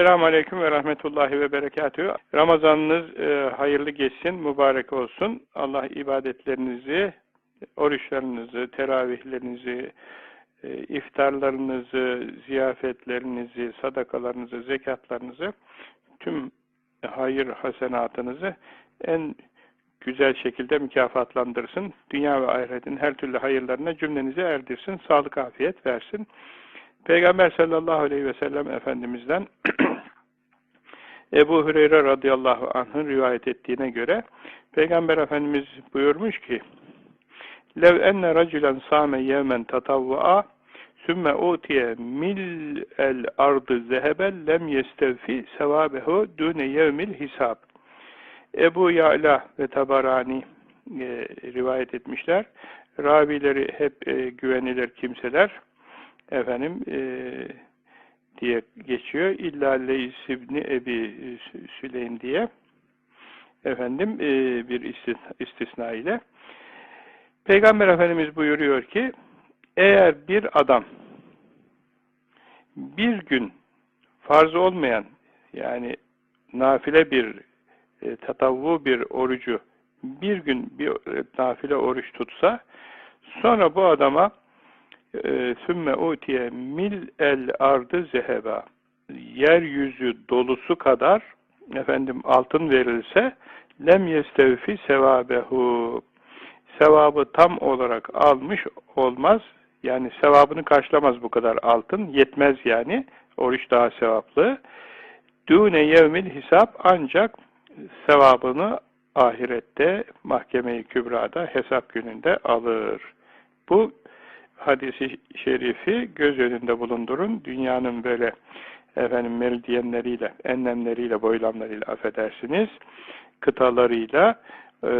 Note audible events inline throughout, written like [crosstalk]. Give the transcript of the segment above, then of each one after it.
Selamun Aleyküm ve Rahmetullahi ve Berekatühü. Ramazanınız e, hayırlı geçsin, mübarek olsun. Allah ibadetlerinizi, oruçlarınızı, teravihlerinizi, e, iftarlarınızı, ziyafetlerinizi, sadakalarınızı, zekatlarınızı, tüm hayır hasenatınızı en güzel şekilde mükafatlandırsın. Dünya ve ahiretin her türlü hayırlarına cümlenizi erdirsin. Sağlık, afiyet versin. Peygamber sallallahu aleyhi ve sellem Efendimiz'den [clears throat] Ebu Hüreyre radıyallahu anh'ın rivayet ettiğine göre Peygamber Efendimiz buyurmuş ki enne raculen sâme yevmen tatavva'a sümme utiye mil el ardı zehebel lem yestevfi sevabehu dune yevmil hisab. Ebu Ya'la ve Tabarani e, rivayet etmişler. Ravileri hep e, güvenilir kimseler efendim e, diye geçiyor. İlla Leys İbni Ebi Süleym diye efendim e, bir istisna ile Peygamber Efendimiz buyuruyor ki eğer bir adam bir gün farz olmayan yani nafile bir e, tatavvu bir orucu bir gün bir e, nafile oruç tutsa sonra bu adama sümme utiye mil el ardı zeheba. Yeryüzü dolusu kadar efendim altın verilse lem yestevfi sevabehu. Sevabı tam olarak almış olmaz. Yani sevabını karşılamaz bu kadar altın. Yetmez yani. Oruç daha sevaplı. Dune yevmil hesap ancak sevabını ahirette mahkeme-i kübrada hesap gününde alır. Bu hadisi şerifi göz önünde bulundurun. Dünyanın böyle efendim meridyenleriyle, enlemleriyle, boylamlarıyla affedersiniz, kıtalarıyla, e,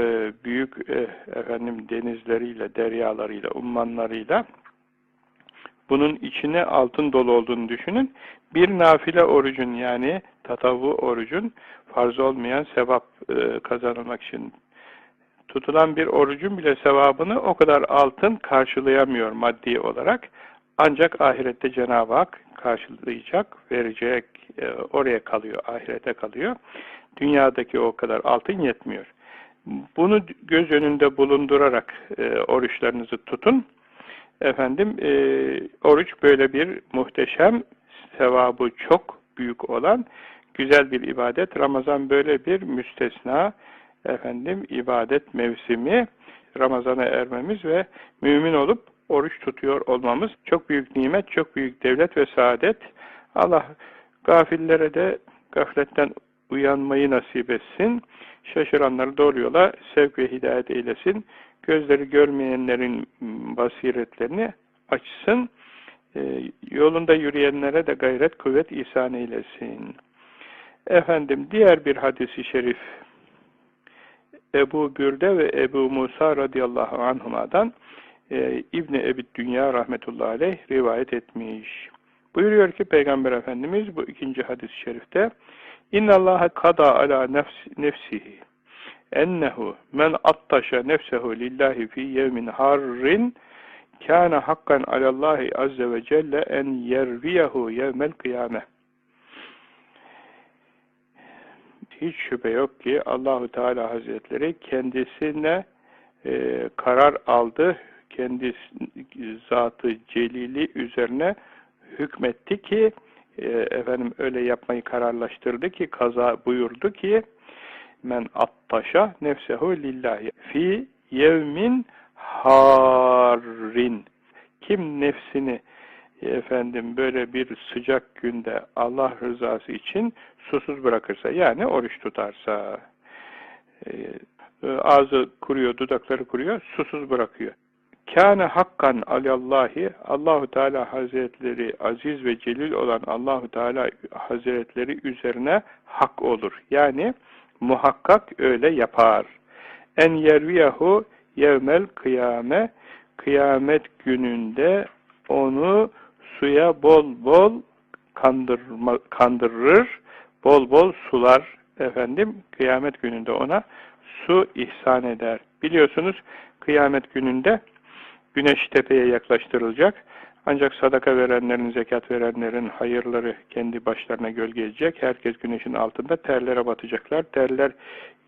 büyük e, efendim denizleriyle, deryalarıyla, ummanlarıyla bunun içine altın dolu olduğunu düşünün. Bir nafile orucun yani tatavu orucun farz olmayan sevap e, kazanmak için tutulan bir orucun bile sevabını o kadar altın karşılayamıyor maddi olarak. Ancak ahirette Cenab-ı Hak karşılayacak, verecek, e, oraya kalıyor, ahirete kalıyor. Dünyadaki o kadar altın yetmiyor. Bunu göz önünde bulundurarak e, oruçlarınızı tutun. Efendim, e, oruç böyle bir muhteşem, sevabı çok büyük olan güzel bir ibadet. Ramazan böyle bir müstesna, efendim ibadet mevsimi Ramazan'a ermemiz ve mümin olup oruç tutuyor olmamız çok büyük nimet, çok büyük devlet ve saadet. Allah gafillere de gafletten uyanmayı nasip etsin. Şaşıranları doğru yola sevk ve hidayet eylesin. Gözleri görmeyenlerin basiretlerini açsın. E, yolunda yürüyenlere de gayret, kuvvet ihsan eylesin. Efendim diğer bir hadisi şerif Ebu Bürde ve Ebu Musa radıyallahu anhuma'dan e, İbni Ebi Dünya rahmetullahi aleyh rivayet etmiş. Buyuruyor ki Peygamber Efendimiz bu ikinci hadis-i şerifte Allaha kada ala nefs, nefsihi ennehu men attaşa nefsehu lillahi fi yevmin harrin kana hakkan alallahi azze ve celle en yerviyehu yevmel kıyame hiç şüphe yok ki Allahu Teala Hazretleri kendisine e, karar aldı, kendi zatı celili üzerine hükmetti ki e, efendim öyle yapmayı kararlaştırdı ki kaza buyurdu ki men attaşa nefsehu lillahi fi yevmin harin kim nefsini efendim böyle bir sıcak günde Allah rızası için susuz bırakırsa yani oruç tutarsa e, e, ağzı kuruyor, dudakları kuruyor, susuz bırakıyor. Kâne hakkan alallahi Allahu Teala Hazretleri aziz ve celil olan Allahu Teala Hazretleri üzerine hak olur. Yani muhakkak öyle yapar. En yerviyahu yevmel kıyame kıyamet gününde onu suya bol bol kandırma, kandırır, bol bol sular efendim kıyamet gününde ona su ihsan eder. Biliyorsunuz kıyamet gününde güneş tepeye yaklaştırılacak. Ancak sadaka verenlerin, zekat verenlerin hayırları kendi başlarına gölgeleyecek. Herkes güneşin altında terlere batacaklar. Terler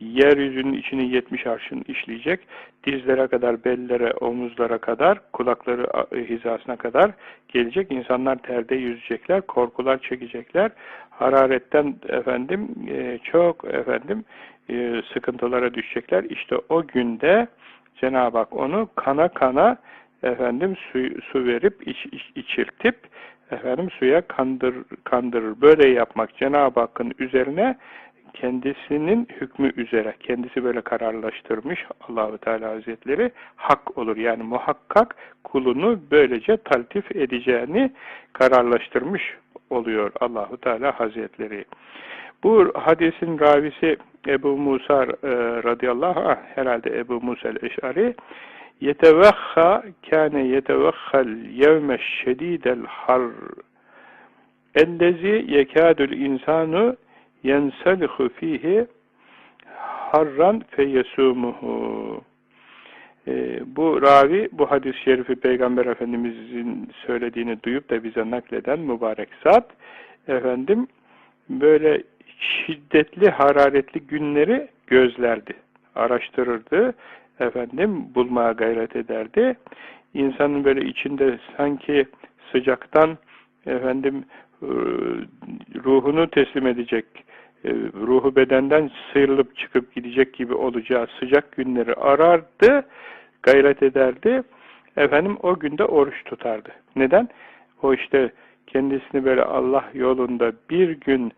yeryüzünün içini yetmiş arşın işleyecek. Dizlere kadar, bellere, omuzlara kadar, kulakları hizasına kadar gelecek. İnsanlar terde yüzecekler, korkular çekecekler. Hararetten efendim e, çok efendim e, sıkıntılara düşecekler. İşte o günde Cenab-ı Hak onu kana kana efendim su, su verip iç, iç, içirtip efendim suya kandır, kandırır. Böyle yapmak Cenab-ı Hakk'ın üzerine kendisinin hükmü üzere kendisi böyle kararlaştırmış Allahu Teala Hazretleri hak olur. Yani muhakkak kulunu böylece taltif edeceğini kararlaştırmış oluyor Allahu Teala Hazretleri. Bu hadisin ravisi Ebu Musa e, radıyallahu anh herhalde Ebu Musa el-Eş'ari yetevekha kâne yetevekkhal yevme şedîdel har ellezi yekâdül insanu yensalihu fihi harran feyesumuhu ee, bu ravi bu hadis-i şerifi Peygamber Efendimizin söylediğini duyup da bize nakleden mübarek zat efendim böyle şiddetli hararetli günleri gözlerdi araştırırdı efendim bulmaya gayret ederdi insanın böyle içinde sanki sıcaktan efendim e, ruhunu teslim edecek e, ruhu bedenden sıyrılıp çıkıp gidecek gibi olacağı sıcak günleri arardı, gayret ederdi. Efendim o günde oruç tutardı. Neden? O işte kendisini böyle Allah yolunda bir gün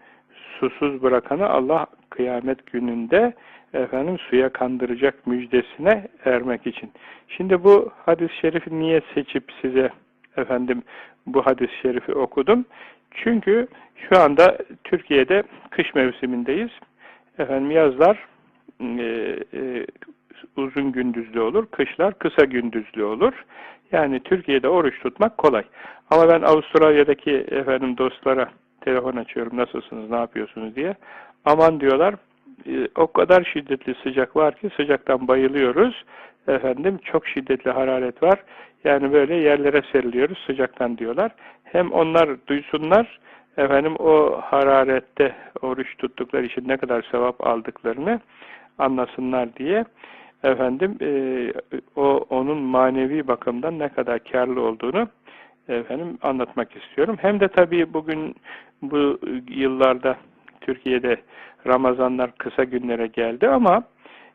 susuz bırakanı Allah kıyamet gününde efendim suya kandıracak müjdesine ermek için. Şimdi bu hadis-i şerifi niye seçip size efendim bu hadis-i şerifi okudum? Çünkü şu anda Türkiye'de kış mevsimindeyiz. Efendim yazlar e, e, uzun gündüzlü olur, kışlar kısa gündüzlü olur. Yani Türkiye'de oruç tutmak kolay. Ama ben Avustralya'daki efendim dostlara telefon açıyorum, nasılsınız, ne yapıyorsunuz diye. Aman diyorlar, o kadar şiddetli sıcak var ki sıcaktan bayılıyoruz. Efendim çok şiddetli hararet var. Yani böyle yerlere seriliyoruz sıcaktan diyorlar. Hem onlar duysunlar, efendim o hararette oruç tuttukları için ne kadar sevap aldıklarını anlasınlar diye efendim e, o onun manevi bakımdan ne kadar karlı olduğunu efendim anlatmak istiyorum. Hem de tabii bugün bu yıllarda Türkiye'de Ramazanlar kısa günlere geldi ama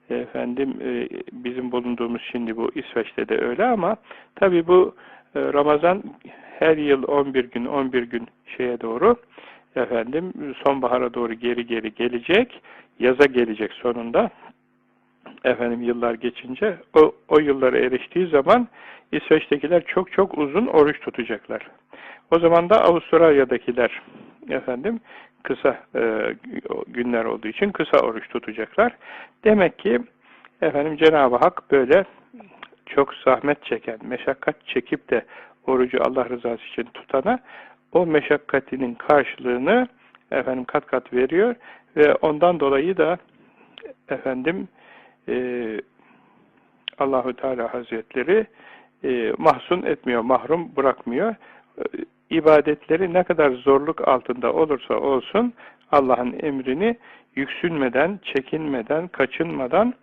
efendim e, bizim bulunduğumuz şimdi bu İsveç'te de öyle ama tabii bu e, Ramazan her yıl 11 gün 11 gün şeye doğru efendim sonbahara doğru geri geri gelecek yaza gelecek sonunda efendim yıllar geçince o, o yıllara eriştiği zaman İsveç'tekiler çok çok uzun oruç tutacaklar. O zaman da Avustralya'dakiler efendim kısa e, günler olduğu için kısa oruç tutacaklar. Demek ki efendim Cenab-ı Hak böyle çok zahmet çeken, meşakkat çekip de orucu Allah rızası için tutana o meşakkatinin karşılığını efendim kat kat veriyor ve ondan dolayı da efendim e, Allahu Teala Hazretleri e, mahzun etmiyor, mahrum bırakmıyor. İbadetleri ne kadar zorluk altında olursa olsun Allah'ın emrini yüksünmeden, çekinmeden, kaçınmadan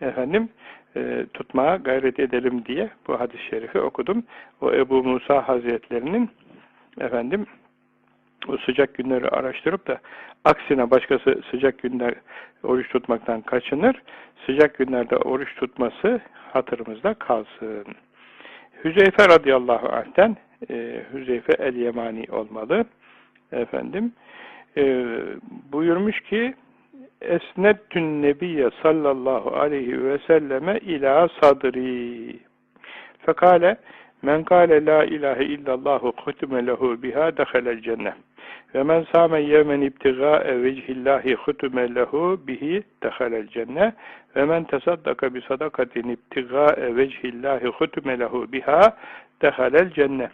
efendim e, tutmaya gayret edelim diye bu hadis-i şerifi okudum. O Ebu Musa Hazretlerinin efendim o sıcak günleri araştırıp da aksine başkası sıcak günler oruç tutmaktan kaçınır. Sıcak günlerde oruç tutması hatırımızda kalsın. Hüzeyfe radıyallahu anh'ten e, Hüzeyfe el-Yemani olmalı. Efendim e, buyurmuş ki esnettün nebiyye sallallahu aleyhi ve selleme ila sadri fekale men kâle la ilahe illallahu kutme lehu biha dehalel cennet ve men sâme yemen ibtigâe vecihillahi kutme lehu bihi dehalel cennet ve men tesaddaka bi sadakatin ibtigâe vecihillahi kutme lehu biha dehalel cennet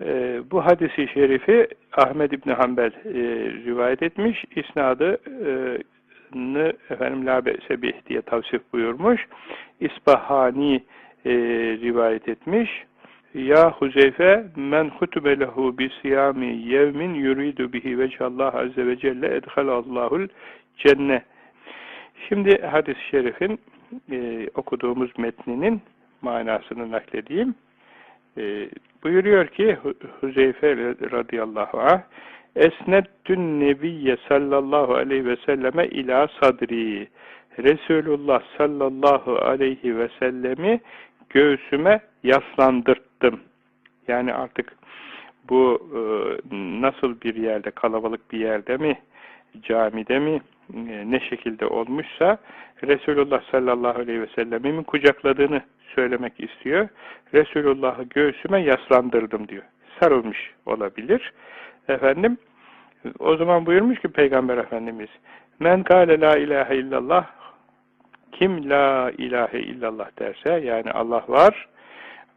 e, bu hadisi şerifi Ahmed İbni Hanbel e, rivayet etmiş. İsnadı e, efendim la sebih diye tavsif buyurmuş. İsbahani e, rivayet etmiş. Ya Huzeyfe men hutube lehu bi siyami yevmin yuridu bihi veçhallah azze ve celle edhalallahul cenne. Şimdi hadis-i şerifin e, okuduğumuz metninin manasını nakledeyim. E, buyuruyor ki Huzeyfe radıyallahu anh Esnettün nebiyye sallallahu aleyhi ve selleme ila sadri Resulullah sallallahu aleyhi ve sellemi göğsüme yaslandırttım. Yani artık bu e, nasıl bir yerde, kalabalık bir yerde mi, camide mi, e, ne şekilde olmuşsa Resulullah sallallahu aleyhi ve sellemin kucakladığını söylemek istiyor. Resulullah'ı göğsüme yaslandırdım diyor. Sarılmış olabilir. Efendim, o zaman buyurmuş ki Peygamber Efendimiz, Men kâle la ilahe illallah kim la ilahe illallah derse yani Allah var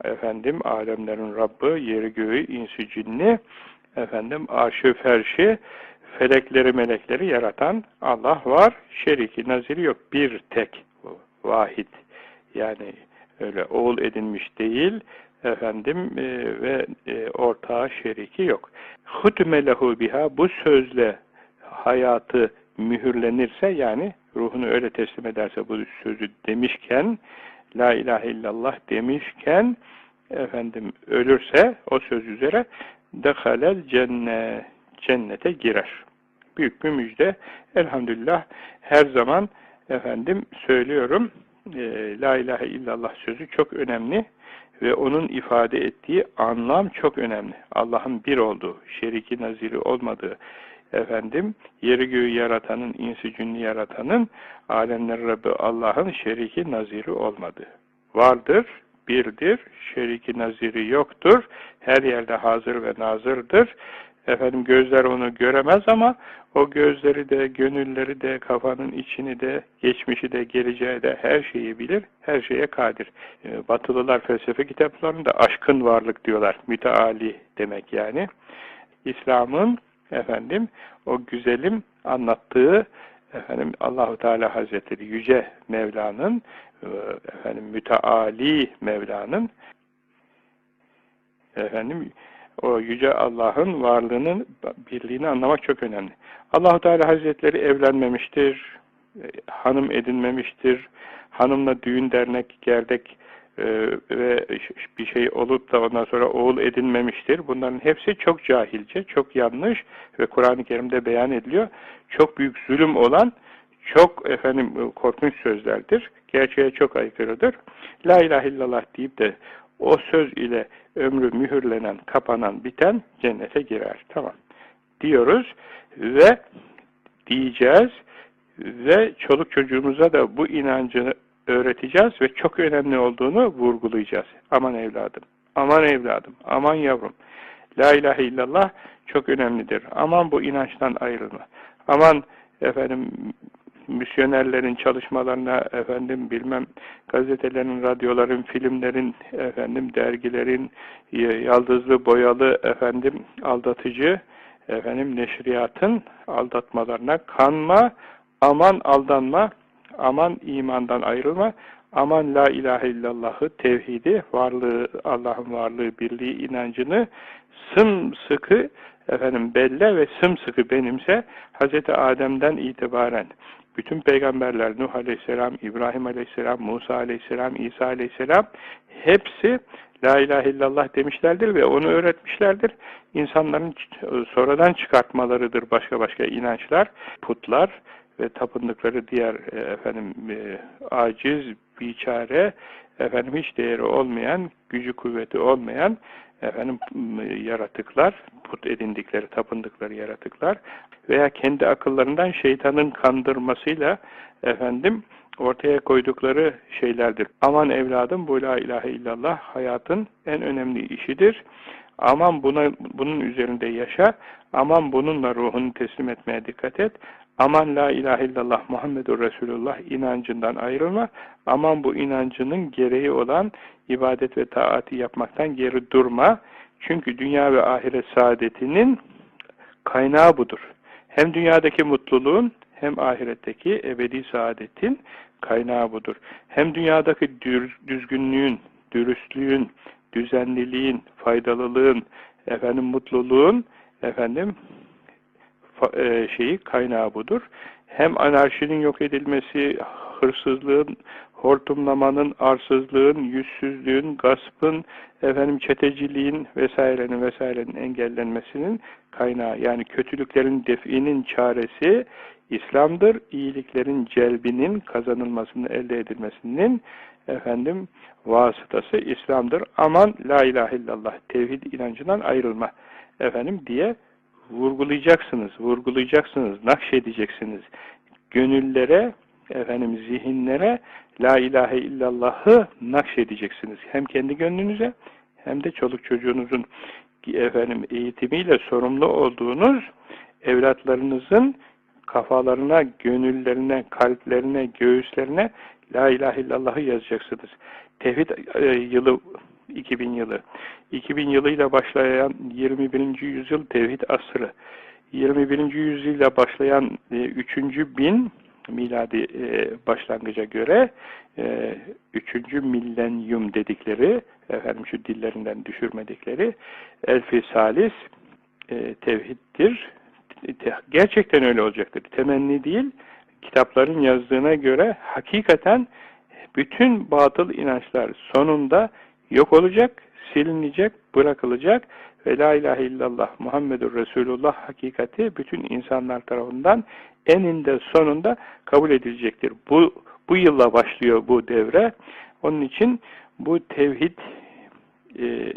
efendim alemlerin Rabbi yeri göğü insi cinni. Efendim arşı ferşi felekleri melekleri yaratan Allah var. Şeriki naziri yok. Bir tek vahid. Yani öyle oğul edinmiş değil. Efendim e, ve e, ortağı şeriki yok. Hutme lehu biha bu sözle hayatı mühürlenirse yani ruhunu öyle teslim ederse bu sözü demişken La ilahe illallah demişken efendim ölürse o söz üzere dehalel cennet cennete girer. Büyük bir müjde. Elhamdülillah her zaman efendim söylüyorum e, La ilahe illallah sözü çok önemli ve onun ifade ettiği anlam çok önemli. Allah'ın bir olduğu, şeriki naziri olmadığı, efendim yeri göğü yaratanın, insi cünni yaratanın, alemler Rabbi Allah'ın şeriki naziri olmadı. Vardır, birdir, şeriki naziri yoktur, her yerde hazır ve nazırdır. Efendim gözler onu göremez ama o gözleri de, gönülleri de, kafanın içini de, geçmişi de, geleceği de her şeyi bilir, her şeye kadir. Ee, Batılılar felsefe kitaplarında aşkın varlık diyorlar. Müteali demek yani. İslam'ın efendim o güzelim anlattığı efendim Allahu Teala Hazretleri yüce Mevla'nın e, efendim müteali Mevla'nın efendim o yüce Allah'ın varlığının birliğini anlamak çok önemli. Allahu Teala Hazretleri evlenmemiştir, e, hanım edinmemiştir, hanımla düğün dernek gerdek ve bir şey olup da ondan sonra oğul edinmemiştir. Bunların hepsi çok cahilce, çok yanlış ve Kur'an-ı Kerim'de beyan ediliyor. Çok büyük zulüm olan, çok efendim korkunç sözlerdir. Gerçeğe çok aykırıdır. La ilahe illallah deyip de o söz ile ömrü mühürlenen, kapanan, biten cennete girer. Tamam. Diyoruz ve diyeceğiz ve çoluk çocuğumuza da bu inancını öğreteceğiz ve çok önemli olduğunu vurgulayacağız. Aman evladım, aman evladım, aman yavrum. La ilahe illallah çok önemlidir. Aman bu inançtan ayrılma. Aman efendim misyonerlerin çalışmalarına efendim bilmem gazetelerin, radyoların, filmlerin, efendim dergilerin yaldızlı, boyalı, efendim aldatıcı, efendim neşriyatın aldatmalarına kanma, aman aldanma, aman imandan ayrılma, aman la ilahe illallahı, tevhidi, varlığı, Allah'ın varlığı, birliği, inancını sımsıkı efendim belle ve sımsıkı benimse Hz. Adem'den itibaren bütün peygamberler Nuh aleyhisselam, İbrahim aleyhisselam, Musa aleyhisselam, İsa aleyhisselam hepsi La ilahe illallah demişlerdir ve onu öğretmişlerdir. İnsanların sonradan çıkartmalarıdır başka başka inançlar, putlar, ve tapındıkları diğer e, efendim e, aciz, biçare, efendim hiç değeri olmayan, gücü kuvveti olmayan efendim yaratıklar, put edindikleri, tapındıkları yaratıklar veya kendi akıllarından şeytanın kandırmasıyla efendim ortaya koydukları şeylerdir. Aman evladım bu la ilahe illallah hayatın en önemli işidir. Aman buna, bunun üzerinde yaşa. Aman bununla ruhunu teslim etmeye dikkat et. Aman la ilahe illallah Muhammedur Resulullah inancından ayrılma. Aman bu inancının gereği olan ibadet ve taati yapmaktan geri durma. Çünkü dünya ve ahiret saadetinin kaynağı budur. Hem dünyadaki mutluluğun hem ahiretteki ebedi saadetin kaynağı budur. Hem dünyadaki düzgünlüğün, dürüstlüğün, düzenliliğin, faydalılığın, efendim mutluluğun efendim şeyi kaynağı budur. Hem anarşinin yok edilmesi, hırsızlığın, hortumlamanın, arsızlığın, yüzsüzlüğün, gaspın, efendim çeteciliğin vesairenin vesairenin engellenmesinin kaynağı yani kötülüklerin definin çaresi İslam'dır. İyiliklerin celbinin kazanılmasının elde edilmesinin efendim vasıtası İslam'dır. Aman la ilahe illallah tevhid inancından ayrılma efendim diye vurgulayacaksınız, vurgulayacaksınız, nakşedeceksiniz. Gönüllere, efendim zihinlere la ilahe illallah'ı nakşedeceksiniz. Hem kendi gönlünüze hem de çoluk çocuğunuzun efendim eğitimiyle sorumlu olduğunuz evlatlarınızın kafalarına, gönüllerine, kalplerine, göğüslerine La ilahe illallah'ı yazacaksınız. Tevhid e, yılı 2000 yılı. 2000 yılıyla başlayan 21. yüzyıl tevhid asrı. 21. yüzyılda başlayan e, 3. bin miladi e, başlangıca göre e, 3. millenyum dedikleri efendim şu dillerinden düşürmedikleri elfi salis e, tevhiddir. Gerçekten öyle olacaktır. Temenni değil, kitapların yazdığına göre hakikaten bütün batıl inançlar sonunda yok olacak, silinecek, bırakılacak ve la ilahe illallah Muhammedur Resulullah hakikati bütün insanlar tarafından eninde sonunda kabul edilecektir. Bu, bu yılla başlıyor bu devre. Onun için bu tevhid e,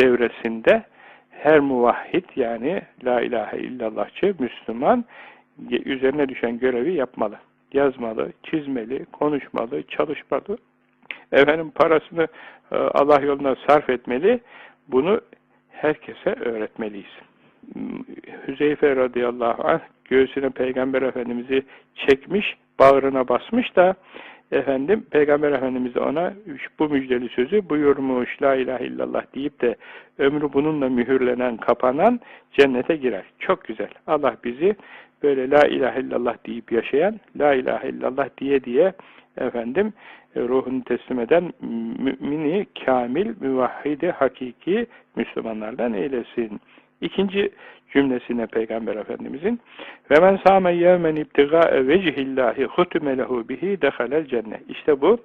devresinde her muvahhid yani la ilahe illallahçı Müslüman üzerine düşen görevi yapmalı. Yazmalı, çizmeli, konuşmalı, çalışmalı. Efendim parasını Allah yoluna sarf etmeli. Bunu herkese öğretmeliyiz. Hüzeyfe radıyallahu anh göğsüne Peygamber Efendimiz'i çekmiş, bağrına basmış da efendim Peygamber Efendimiz ona bu müjdeli sözü buyurmuş la ilahe illallah deyip de ömrü bununla mühürlenen, kapanan cennete girer. Çok güzel. Allah bizi böyle la ilahe illallah deyip yaşayan, la ilahe illallah diye diye efendim ruhunu teslim eden mümini, kamil, müvahhidi, hakiki Müslümanlardan eylesin. İkinci cümlesine Peygamber Efendimizin ve men sâme yevmen ibtigâe vecihillahi hutüme lehu bihi dehalel cennet. İşte bu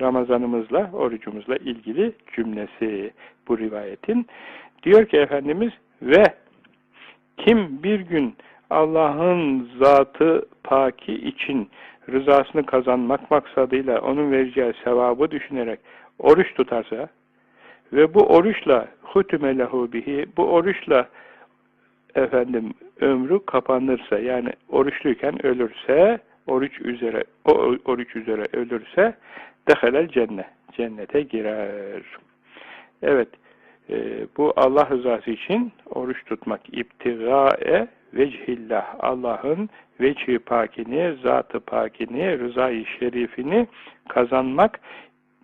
Ramazanımızla, orucumuzla ilgili cümlesi bu rivayetin. Diyor ki Efendimiz ve kim bir gün Allah'ın zatı paki için rızasını kazanmak maksadıyla onun vereceği sevabı düşünerek oruç tutarsa ve bu oruçla hutüme lehu bihi bu oruçla efendim ömrü kapanırsa yani oruçluyken ölürse oruç üzere o oruç üzere ölürse dehalel cennet cennete girer. Evet e, bu Allah rızası için oruç tutmak iptigae vechillah Allah'ın veçhi pakini, zatı pakini, rızayı şerifini kazanmak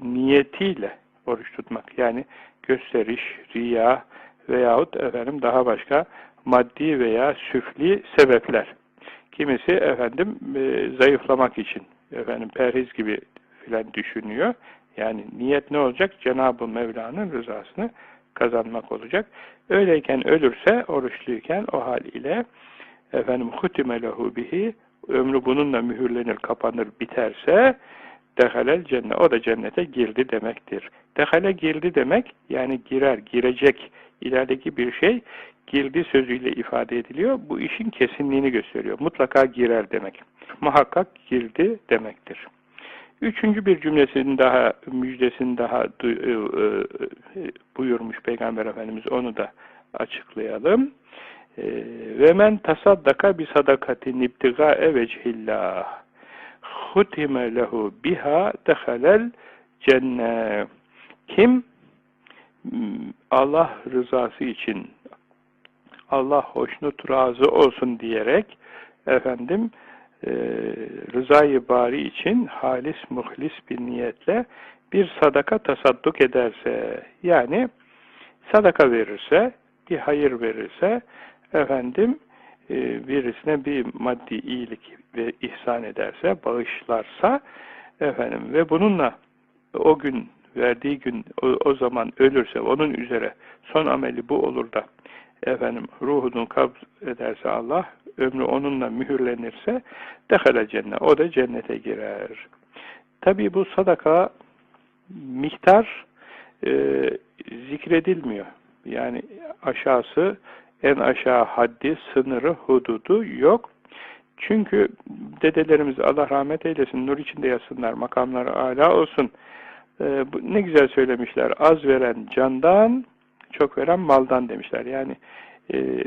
niyetiyle oruç tutmak. Yani gösteriş, riya veyahut efendim daha başka maddi veya süfli sebepler. Kimisi efendim e, zayıflamak için efendim perhiz gibi filan düşünüyor. Yani niyet ne olacak? Cenab-ı Mevla'nın rızasını kazanmak olacak. Öyleyken ölürse oruçluyken o haliyle efendim hutime lehu bihi ömrü bununla mühürlenir, kapanır, biterse dehalel cennet. O da cennete girdi demektir. Dehale girdi demek yani girer, girecek ilerideki bir şey girdi sözüyle ifade ediliyor. Bu işin kesinliğini gösteriyor. Mutlaka girer demek. Muhakkak girdi demektir. Üçüncü bir cümlesinin daha, müjdesini daha e, e, buyurmuş Peygamber Efendimiz. Onu da açıklayalım. E, Ve men tasaddaka bi sadakatin ibtigae vechillah hutime lehu biha dehalel cennet. Kim Allah rızası için Allah hoşnut razı olsun diyerek efendim e, rızayı bari için halis muhlis bir niyetle bir sadaka tasadduk ederse yani sadaka verirse bir hayır verirse efendim e, birisine bir maddi iyilik ve ihsan ederse bağışlarsa efendim ve bununla o gün verdiği gün o, o zaman ölürse onun üzere son ameli bu olur da efendim ruhunu kabz ederse Allah ömrü onunla mühürlenirse dehale cennet. O da cennete girer. Tabi bu sadaka miktar e, zikredilmiyor. Yani aşağısı en aşağı haddi, sınırı, hududu yok. Çünkü dedelerimiz Allah rahmet eylesin, nur içinde yatsınlar, makamları âlâ olsun. Ee, bu, ne güzel söylemişler, az veren candan, çok veren maldan demişler. Yani e,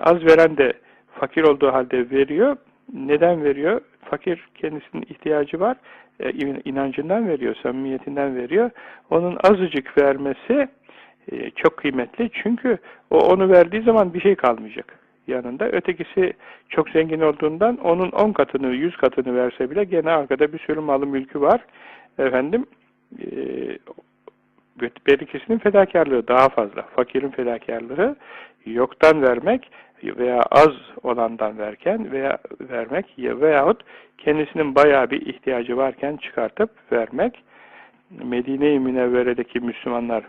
az veren de fakir olduğu halde veriyor. Neden veriyor? Fakir kendisinin ihtiyacı var. E, inancından veriyor, samimiyetinden veriyor. Onun azıcık vermesi e, çok kıymetli. Çünkü o onu verdiği zaman bir şey kalmayacak yanında. Ötekisi çok zengin olduğundan onun on katını, yüz katını verse bile gene arkada bir sürü malı mülkü var. Efendim e, berikisinin fedakarlığı daha fazla. Fakirin fedakarlığı yoktan vermek veya az olandan verken veya vermek veyahut kendisinin bayağı bir ihtiyacı varken çıkartıp vermek Medine-i Münevvere'deki Müslümanlar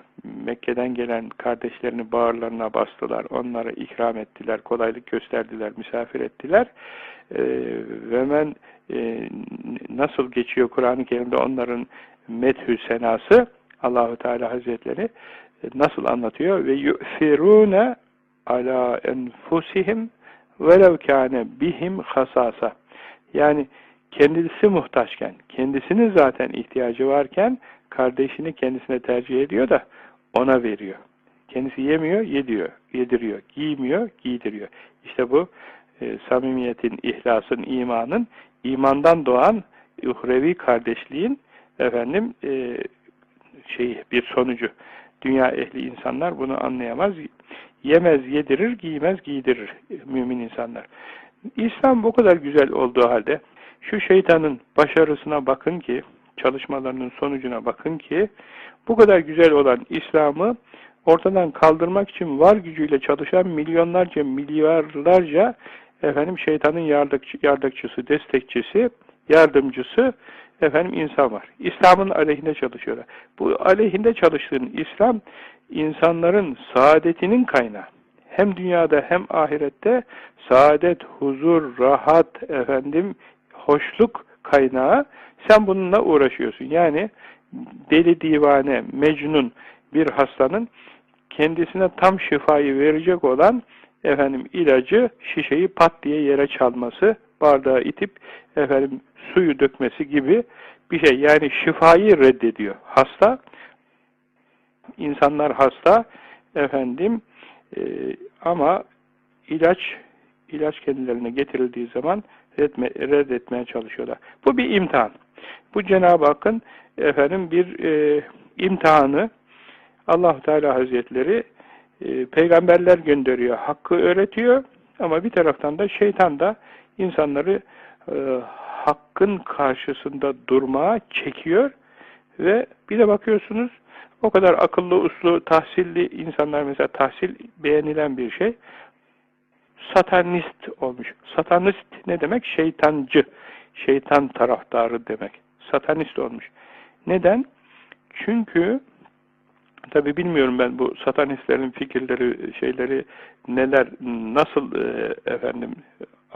Mekke'den gelen kardeşlerini bağırlarına bastılar, onlara ikram ettiler, kolaylık gösterdiler, misafir ettiler. Ee, ve men e, nasıl geçiyor Kur'an-ı Kerim'de onların methü senası Allahu Teala Hazretleri e, nasıl anlatıyor ve yu'firune ala enfusihim velev kâne bihim hasasa yani kendisi muhtaçken, kendisinin zaten ihtiyacı varken kardeşini kendisine tercih ediyor da ona veriyor. Kendisi yemiyor, yediyor, yediriyor. Giymiyor, giydiriyor. İşte bu e, samimiyetin, ihlasın, imanın, imandan doğan uhrevi kardeşliğin efendim e, şey bir sonucu. Dünya ehli insanlar bunu anlayamaz. Yemez, yedirir, giymez, giydirir mümin insanlar. İslam bu kadar güzel olduğu halde şu şeytanın başarısına bakın ki, çalışmalarının sonucuna bakın ki, bu kadar güzel olan İslam'ı ortadan kaldırmak için var gücüyle çalışan milyonlarca, milyarlarca efendim şeytanın yardıkçı, yardakçısı, destekçisi, yardımcısı efendim insan var. İslam'ın aleyhinde çalışıyorlar. Bu aleyhinde çalıştığın İslam insanların saadetinin kaynağı. Hem dünyada hem ahirette saadet, huzur, rahat, efendim hoşluk kaynağı sen bununla uğraşıyorsun. Yani deli divane, mecnun bir hastanın kendisine tam şifayı verecek olan efendim ilacı şişeyi pat diye yere çalması, bardağı itip efendim suyu dökmesi gibi bir şey. Yani şifayı reddediyor. Hasta, insanlar hasta efendim e, ama ilaç ilaç kendilerine getirildiği zaman reddetme, reddetmeye çalışıyorlar. Bu bir imtihan. Bu Cenab-ı Hakk'ın efendim bir e, imtihanı allah Teala Hazretleri e, peygamberler gönderiyor, hakkı öğretiyor ama bir taraftan da şeytan da insanları e, hakkın karşısında durmaya çekiyor ve bir de bakıyorsunuz o kadar akıllı, uslu, tahsilli insanlar mesela tahsil beğenilen bir şey satanist olmuş. Satanist ne demek? Şeytancı, şeytan taraftarı demek. Satanist olmuş. Neden? Çünkü tabi bilmiyorum ben bu satanistlerin fikirleri, şeyleri neler, nasıl e, efendim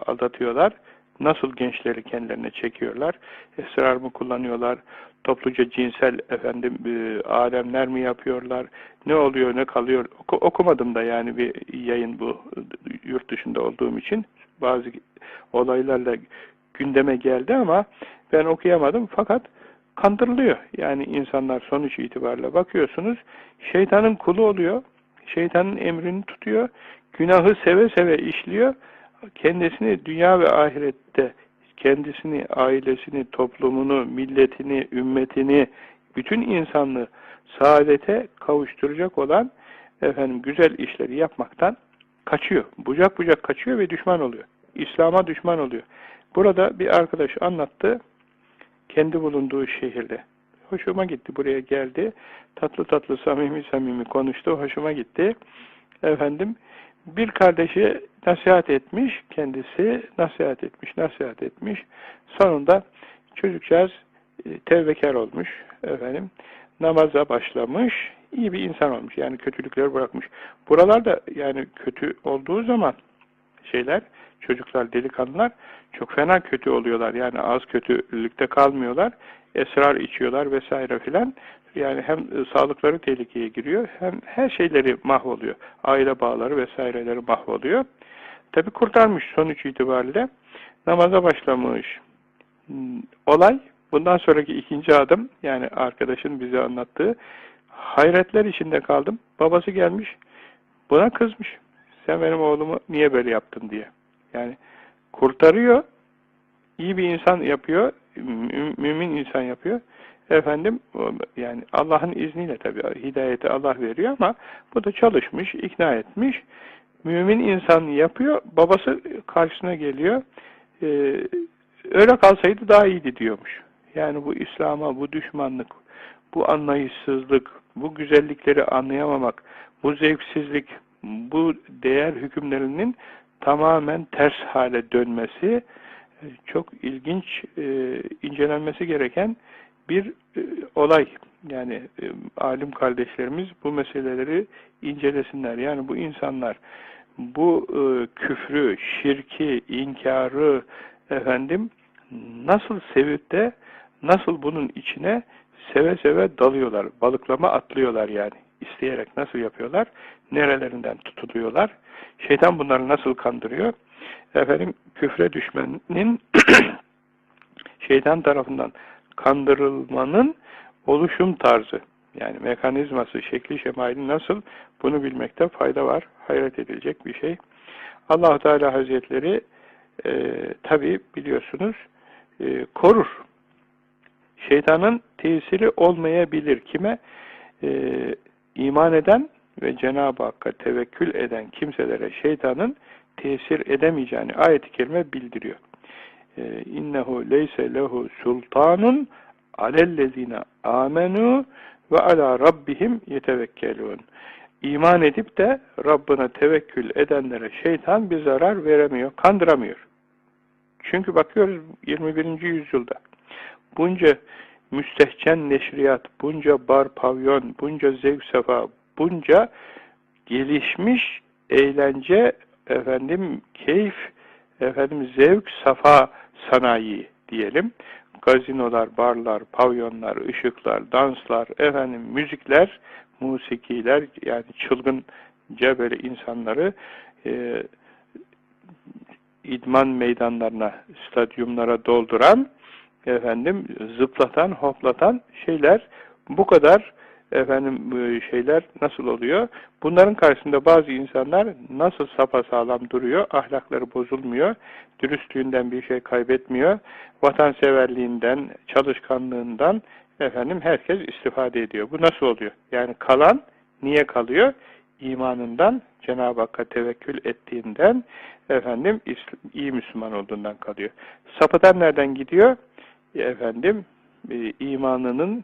aldatıyorlar, nasıl gençleri kendilerine çekiyorlar, esrar mı kullanıyorlar, topluca cinsel efendim e, alemler mi yapıyorlar, ne oluyor ne kalıyor? Oku, okumadım da yani bir yayın bu yurt dışında olduğum için. Bazı olaylarla gündeme geldi ama ben okuyamadım. Fakat kandırılıyor. Yani insanlar sonuç itibariyle bakıyorsunuz şeytanın kulu oluyor, şeytanın emrini tutuyor, günahı seve seve işliyor, kendisini dünya ve ahirette kendisini, ailesini, toplumunu, milletini, ümmetini, bütün insanlığı saadete kavuşturacak olan efendim güzel işleri yapmaktan kaçıyor. Bucak bucak kaçıyor ve düşman oluyor. İslam'a düşman oluyor. Burada bir arkadaş anlattı kendi bulunduğu şehirde. Hoşuma gitti. Buraya geldi. Tatlı tatlı, samimi samimi konuştu. Hoşuma gitti. Efendim bir kardeşi nasihat etmiş, kendisi nasihat etmiş, nasihat etmiş. Sonunda çocukcağız e, tevbekar olmuş efendim. namaza başlamış, iyi bir insan olmuş. Yani kötülükleri bırakmış. Buralarda yani kötü olduğu zaman şeyler, çocuklar, delikanlılar çok fena kötü oluyorlar. Yani az kötülükte kalmıyorlar. Esrar içiyorlar vesaire filan. Yani hem sağlıkları tehlikeye giriyor hem her şeyleri mahvoluyor. Aile bağları vesaireleri mahvoluyor. Tabi kurtarmış sonuç itibariyle. Namaza başlamış. Hmm, olay bundan sonraki ikinci adım yani arkadaşın bize anlattığı hayretler içinde kaldım. Babası gelmiş buna kızmış. Sen benim oğlumu niye böyle yaptın diye. Yani kurtarıyor, iyi bir insan yapıyor, mümin insan yapıyor. Efendim yani Allah'ın izniyle tabii hidayeti Allah veriyor ama bu da çalışmış, ikna etmiş. Mümin insan yapıyor, babası karşısına geliyor. Ee, öyle kalsaydı daha iyiydi diyormuş. Yani bu İslam'a, bu düşmanlık, bu anlayışsızlık, bu güzellikleri anlayamamak, bu zevksizlik, bu değer hükümlerinin tamamen ters hale dönmesi e, çok ilginç, e, incelenmesi gereken bir e, olay. Yani e, alim kardeşlerimiz bu meseleleri incelesinler. Yani bu insanlar bu e, küfrü, şirki, inkarı efendim nasıl sevip de nasıl bunun içine seve seve dalıyorlar. Balıklama atlıyorlar yani. isteyerek nasıl yapıyorlar? Nerelerinden tutuluyorlar? Şeytan bunları nasıl kandırıyor? Efendim küfre düşmenin [clears throat] şeytan tarafından kandırılmanın oluşum tarzı yani mekanizması, şekli, şemali nasıl bunu bilmekte fayda var. Hayret edilecek bir şey. allah Teala Hazretleri e, tabi biliyorsunuz e, korur. Şeytanın tesiri olmayabilir. Kime? E, iman eden ve Cenab-ı Hakk'a tevekkül eden kimselere şeytanın tesir edemeyeceğini ayet-i kerime bildiriyor. E, innehu leyse lehu sultanun alellezine amenu ve ala rabbihim yetevekkelun. İman edip de Rabbine tevekkül edenlere şeytan bir zarar veremiyor, kandıramıyor. Çünkü bakıyoruz 21. yüzyılda bunca müstehcen neşriyat, bunca bar pavyon, bunca zevk sefa, bunca gelişmiş eğlence, efendim keyif, efendim zevk safa sanayi diyelim. Gazinolar, barlar, pavyonlar, ışıklar, danslar, efendim müzikler, musikiler yani çılgınca böyle insanları e, idman meydanlarına, stadyumlara dolduran, efendim zıplatan, hoplatan şeyler bu kadar efendim şeyler nasıl oluyor? Bunların karşısında bazı insanlar nasıl sapasağlam duruyor, ahlakları bozulmuyor, dürüstlüğünden bir şey kaybetmiyor, vatanseverliğinden, çalışkanlığından efendim herkes istifade ediyor. Bu nasıl oluyor? Yani kalan niye kalıyor? İmanından, Cenab-ı Hakk'a tevekkül ettiğinden, efendim iyi Müslüman olduğundan kalıyor. Sapıtan nereden gidiyor? Efendim e, imanının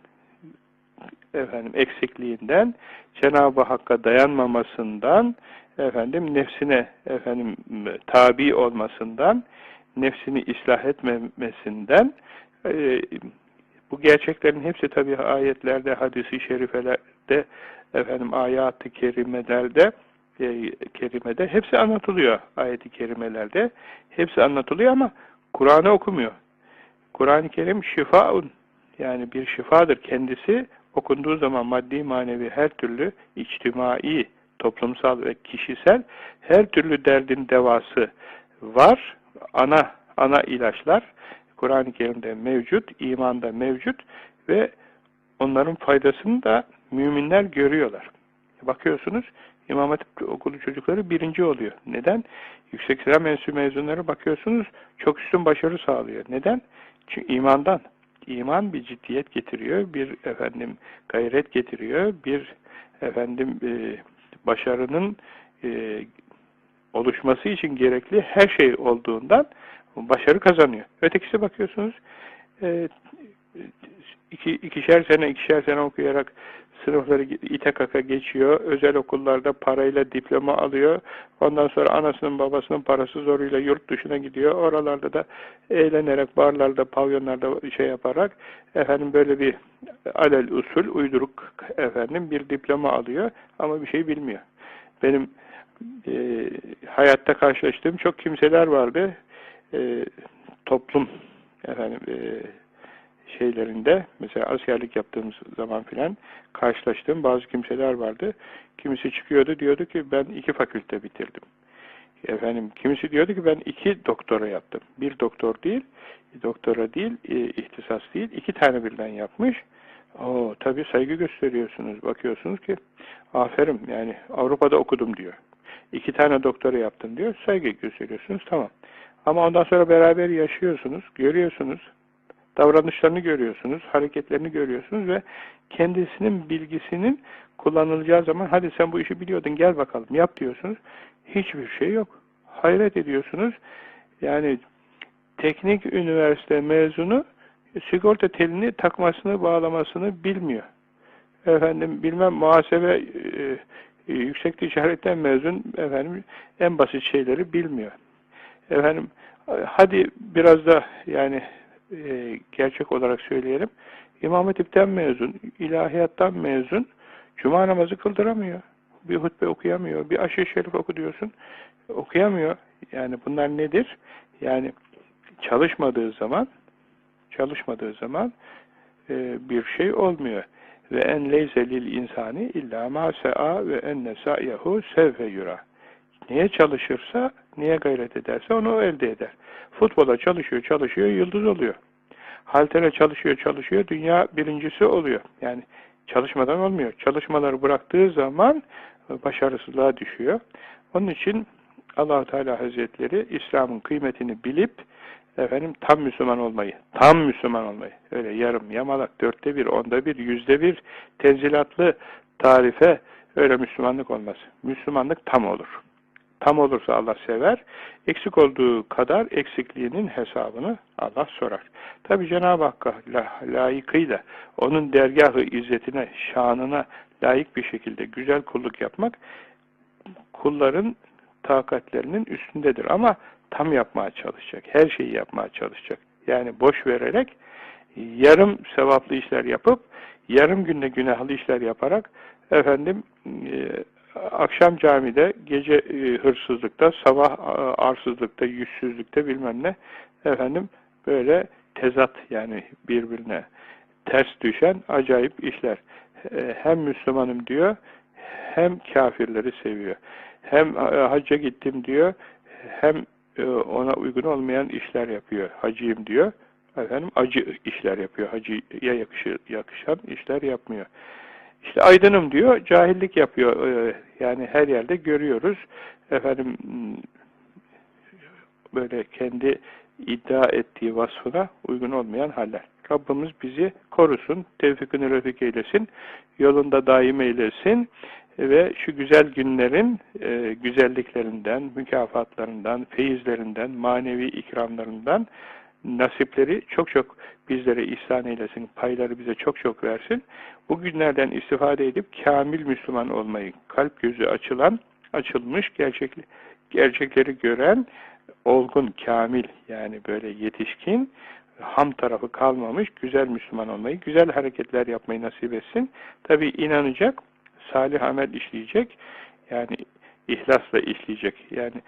efendim eksikliğinden, Cenab-ı Hakk'a dayanmamasından, efendim nefsine efendim tabi olmasından, nefsini ıslah etmemesinden e, bu gerçeklerin hepsi tabi ayetlerde, hadisi şerifelerde, efendim ayat-ı kerimelerde, e, kerimede hepsi anlatılıyor ayet-i kerimelerde. Hepsi anlatılıyor ama Kur'an'ı okumuyor. Kur'an-ı Kerim şifaun yani bir şifadır kendisi okunduğu zaman maddi manevi her türlü içtimai, toplumsal ve kişisel her türlü derdin devası var. Ana ana ilaçlar Kur'an-ı Kerim'de mevcut, imanda mevcut ve onların faydasını da müminler görüyorlar. Bakıyorsunuz İmam Hatip okulu çocukları birinci oluyor. Neden? Yüksek sıra mensup mezunları bakıyorsunuz çok üstün başarı sağlıyor. Neden? Çünkü imandan iman bir ciddiyet getiriyor, bir efendim gayret getiriyor, bir efendim e, başarının e, oluşması için gerekli her şey olduğundan başarı kazanıyor. Ötekisi bakıyorsunuz e, iki, ikişer sene ikişer sene okuyarak sınıfları ite kaka geçiyor. Özel okullarda parayla diploma alıyor. Ondan sonra anasının babasının parası zoruyla yurt dışına gidiyor. Oralarda da eğlenerek barlarda, pavyonlarda şey yaparak efendim böyle bir alel usul, uyduruk efendim bir diploma alıyor ama bir şey bilmiyor. Benim e, hayatta karşılaştığım çok kimseler vardı. E, toplum efendim e, şeylerinde mesela askerlik yaptığımız zaman filan karşılaştığım bazı kimseler vardı. Kimisi çıkıyordu diyordu ki ben iki fakülte bitirdim. Efendim kimisi diyordu ki ben iki doktora yaptım. Bir doktor değil, doktora değil, e, ihtisas değil, iki tane birden yapmış. O tabii saygı gösteriyorsunuz. Bakıyorsunuz ki aferin yani Avrupa'da okudum diyor. İki tane doktora yaptım diyor. Saygı gösteriyorsunuz. Tamam. Ama ondan sonra beraber yaşıyorsunuz, görüyorsunuz davranışlarını görüyorsunuz, hareketlerini görüyorsunuz ve kendisinin bilgisinin kullanılacağı zaman hadi sen bu işi biliyordun gel bakalım yap diyorsunuz. Hiçbir şey yok. Hayret ediyorsunuz. Yani teknik üniversite mezunu sigorta telini takmasını bağlamasını bilmiyor. Efendim bilmem muhasebe e, e, yüksek ticaretten mezun efendim en basit şeyleri bilmiyor. Efendim hadi biraz da yani e, gerçek olarak söyleyelim. İmam Hatip'ten mezun, ilahiyattan mezun, cuma namazı kıldıramıyor. Bir hutbe okuyamıyor, bir aşırı şerif oku diyorsun, okuyamıyor. Yani bunlar nedir? Yani çalışmadığı zaman, çalışmadığı zaman e, bir şey olmuyor. Ve en leyse lil insani illa ma se'a ve enne sa'yahu sevfe yura. Niye çalışırsa, niye gayret ederse onu elde eder. Futbola çalışıyor, çalışıyor, yıldız oluyor. Haltere çalışıyor, çalışıyor, dünya birincisi oluyor. Yani çalışmadan olmuyor. Çalışmaları bıraktığı zaman başarısızlığa düşüyor. Onun için allah Teala Hazretleri İslam'ın kıymetini bilip efendim tam Müslüman olmayı, tam Müslüman olmayı, öyle yarım, yamalak, dörtte bir, onda bir, yüzde bir tenzilatlı tarife öyle Müslümanlık olmaz. Müslümanlık tam olur. Tam olursa Allah sever. Eksik olduğu kadar eksikliğinin hesabını Allah sorar. Tabi Cenab-ı Hakk'a layıkıyla, onun dergahı izzetine, şanına layık bir şekilde güzel kulluk yapmak, kulların takatlerinin üstündedir. Ama tam yapmaya çalışacak, her şeyi yapmaya çalışacak. Yani boş vererek, yarım sevaplı işler yapıp, yarım günde günahlı işler yaparak, efendim, e, akşam camide, gece e, hırsızlıkta, sabah arsızlıkta, yüzsüzlükte bilmem ne efendim böyle tezat yani birbirine ters düşen acayip işler. E, hem Müslümanım diyor, hem kafirleri seviyor. Hem e, hacca gittim diyor, hem ona uygun olmayan işler yapıyor. Hacıyım diyor. Efendim acı işler yapıyor. Hacıya yakışır, yakışan işler yapmıyor. İşte aydınım diyor, cahillik yapıyor. Ee, yani her yerde görüyoruz. Efendim böyle kendi iddia ettiği vasfına uygun olmayan haller. Rabbimiz bizi korusun, tevfikini refik eylesin, yolunda daim eylesin ve şu güzel günlerin e, güzelliklerinden, mükafatlarından, feyizlerinden, manevi ikramlarından nasipleri çok çok bizlere ihsan eylesin, payları bize çok çok versin. Bu günlerden istifade edip kamil Müslüman olmayı, kalp gözü açılan, açılmış, gerçek, gerçekleri gören, olgun, kamil yani böyle yetişkin, ham tarafı kalmamış, güzel Müslüman olmayı, güzel hareketler yapmayı nasip etsin. Tabi inanacak, salih amel işleyecek, yani ihlasla işleyecek. Yani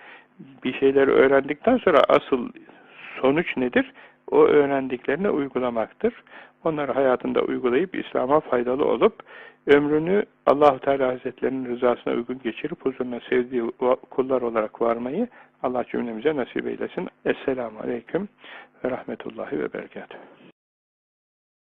bir şeyleri öğrendikten sonra asıl sonuç nedir? O öğrendiklerini uygulamaktır. Onları hayatında uygulayıp İslam'a faydalı olup ömrünü allah Teala Hazretlerinin rızasına uygun geçirip huzuruna sevdiği kullar olarak varmayı Allah cümlemize nasip eylesin. Esselamu Aleyküm ve Rahmetullahi ve Berekatuhu.